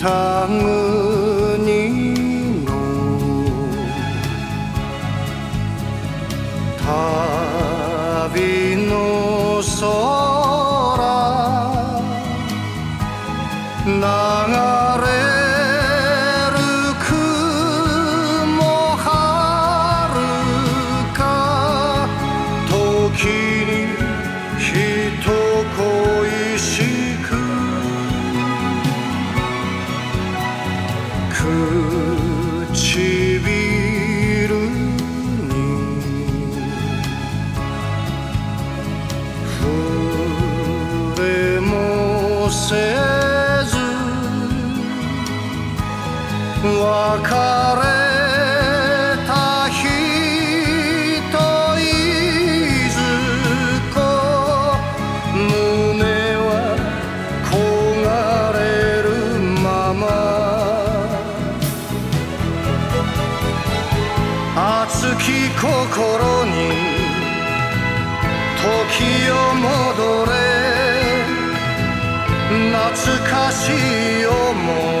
당은이 노 다비노소 別れた人いずと胸は焦がれるまま。熱き心に時を戻れ。懐かしい思い。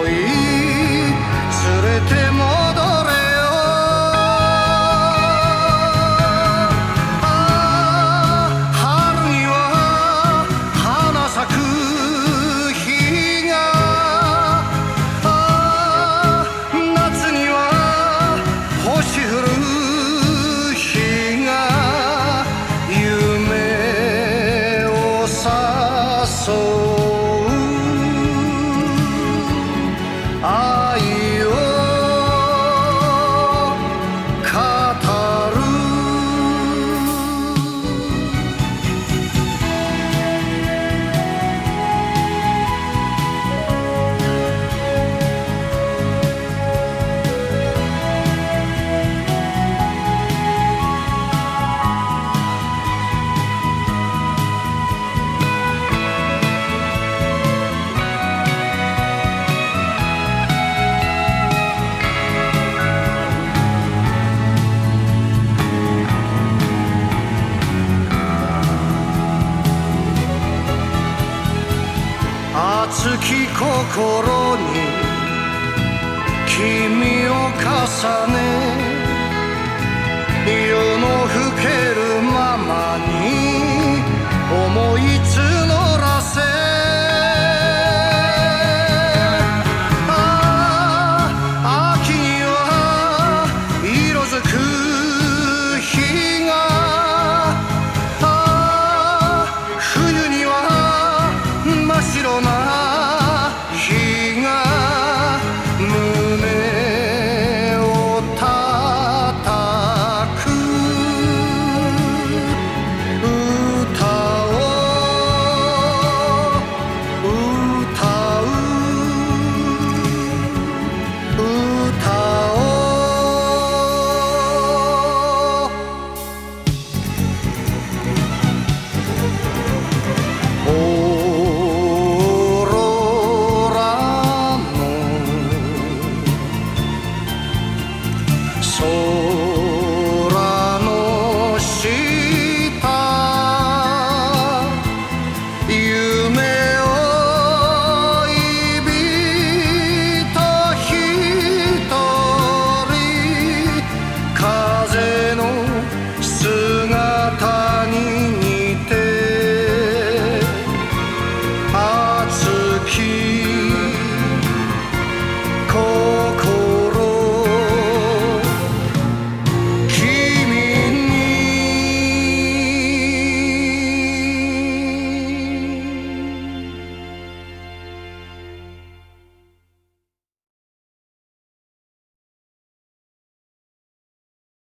熱き心に君を重ね